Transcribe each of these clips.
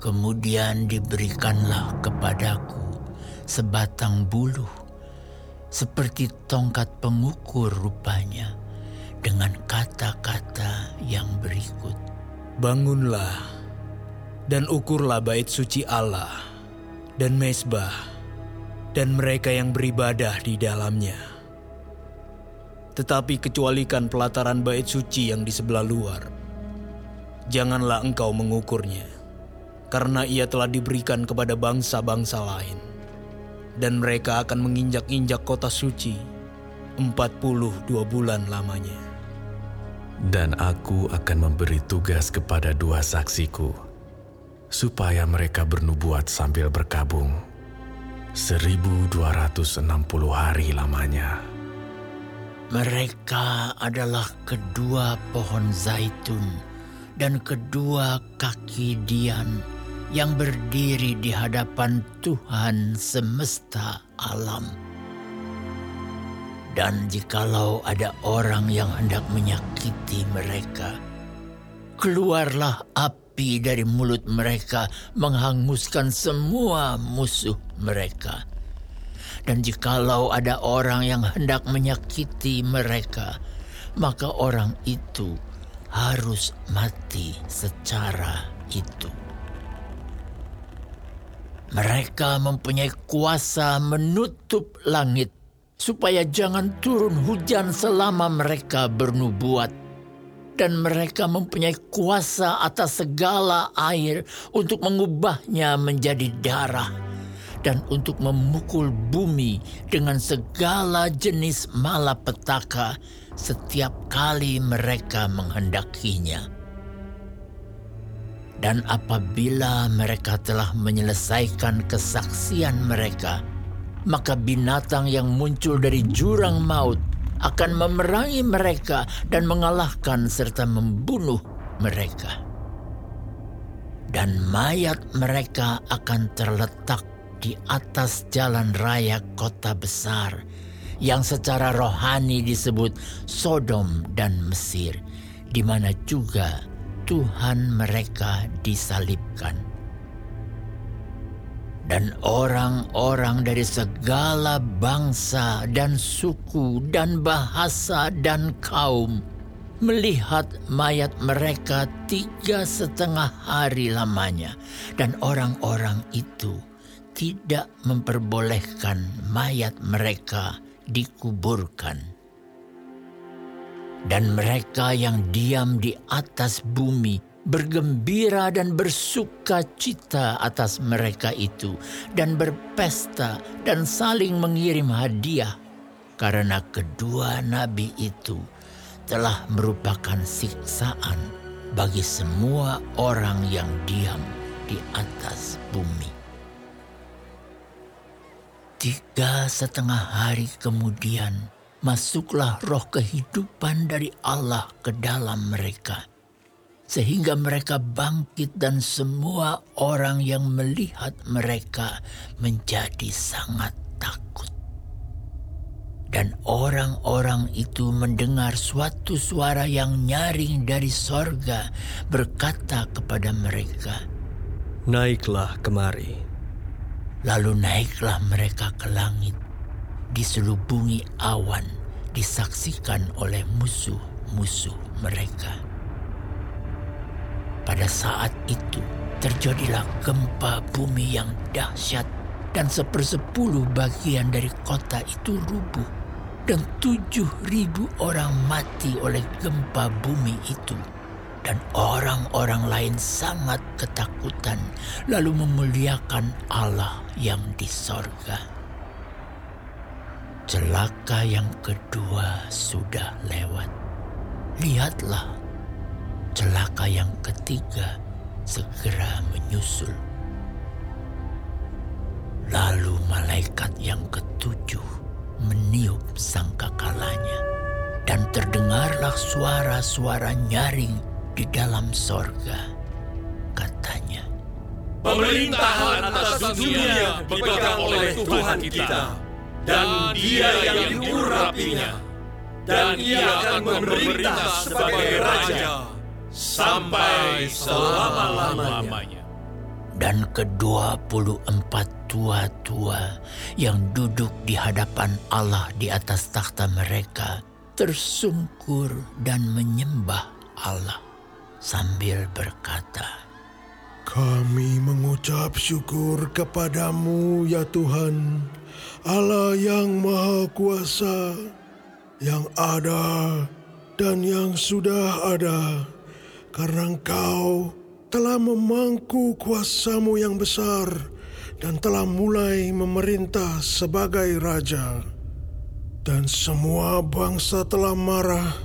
Kemudian diberikanlah kepadaku sebatang buluh, seperti tongkat pengukur rupanya, dengan kata-kata yang berikut. Bangunlah dan ukurlah bait suci Allah dan mesbah dan mereka yang beribadah di dalamnya. Tetapi kecualikan pelataran bait suci yang di sebelah luar. Janganlah engkau mengukurnya, karena ia telah diberikan kepada bangsa-bangsa lain. Dan mereka akan menginjak-injak kota suci 42 bulan lamanya. Dan aku akan memberi tugas kepada dua saksiku, supaya mereka bernubuat sambil berkabung 1260 hari lamanya. Mereka adalah kedua pohon zaitun dan kedua kaki dian yang berdiri di hadapan Tuhan semesta alam. Dan jikalau ada orang yang hendak menyakiti mereka, keluarlah api dari mulut mereka menghanguskan semua musuh mereka. Dan jikalau ada orang yang hendak menyakiti mereka, maka orang itu harus mati secara itu. Mereka mempunyai kuasa menutup langit supaya jangan turun hujan selama mereka bernubuat. Dan mereka mempunyai kuasa atas segala air untuk mengubahnya menjadi darah dan untuk memukul bumi dengan segala jenis malapetaka setiap kali mereka menghendakinya. Dan apabila mereka telah menyelesaikan kesaksian mereka, maka binatang yang muncul dari jurang maut akan memerangi mereka dan mengalahkan serta membunuh mereka. Dan mayat mereka akan terletak di atas jalan raya kota besar yang secara rohani disebut Sodom dan Mesir, di mana juga Tuhan mereka disalibkan dan orang-orang dari segala bangsa dan suku dan bahasa dan kaum melihat mayat mereka tiga setengah hari lamanya, dan orang-orang itu tidak memperbolehkan mayat mereka dikuburkan. Dan mereka yang diam di atas bumi bergembira dan bersuka cita atas mereka itu, dan berpesta dan saling mengirim hadiah, karena kedua nabi itu telah merupakan siksaan bagi semua orang yang diam di atas bumi. Tiga setengah hari kemudian, masuklah roh kehidupan dari Allah ke dalam mereka sehingga mereka bangkit dan semua orang yang melihat mereka menjadi sangat takut. Dan orang-orang itu mendengar suatu suara yang nyaring dari sorga berkata kepada mereka, Naiklah kemari. Lalu naiklah mereka ke langit, diselubungi awan, disaksikan oleh musuh-musuh mereka. Pada saat itu terjadilah gempa bumi yang dahsyat dan sepersepuluh bagian dari kota itu rubuh dan tujuh ribu orang mati oleh gempa bumi itu dan orang-orang lain sangat ketakutan lalu memuliakan Allah yang di sorga. Celaka yang kedua sudah lewat. Lihatlah celaka yang ketiga segera menyusul. Lalu malaikat yang ketujuh meniup sangkakalanya dan terdengarlah suara-suara nyaring di dalam sorga. Katanya, Pemerintahan atas dunia dipegang oleh Tuhan kita, dan dia yang diurapinya, dan ia akan memerintah sebagai Raja sampai selama-lamanya. dan kedua puluh empat tua-tua yang duduk di hadapan Allah di atas takhta mereka tersungkur dan menyembah Allah sambil berkata, Kami mengucap syukur kepadamu ya Tuhan, Allah yang Maha Kuasa, yang ada dan yang sudah ada, karena Engkau telah memangku kuasamu yang besar dan telah mulai memerintah sebagai raja. Dan semua bangsa telah marah,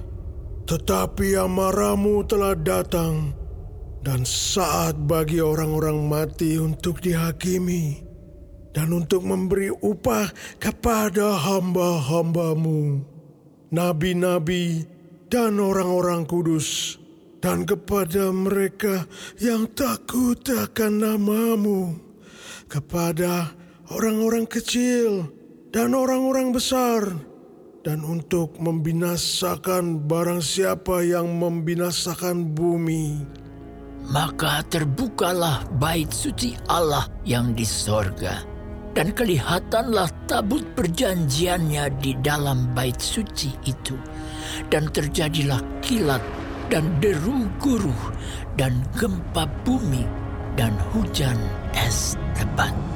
tetapi amarahmu telah datang dan saat bagi orang-orang mati untuk dihakimi dan untuk memberi upah kepada hamba-hambamu, nabi-nabi dan orang-orang kudus dan kepada mereka yang takut akan namamu, kepada orang-orang kecil dan orang-orang besar, dan untuk membinasakan barang siapa yang membinasakan bumi. Maka terbukalah bait suci Allah yang di sorga, dan kelihatanlah tabut perjanjiannya di dalam bait suci itu, dan terjadilah kilat dan deru guruh dan gempa bumi dan hujan es lebat.